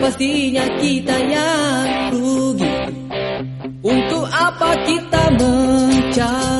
pastinya kita yang rugi. Untuk apa kita mencari?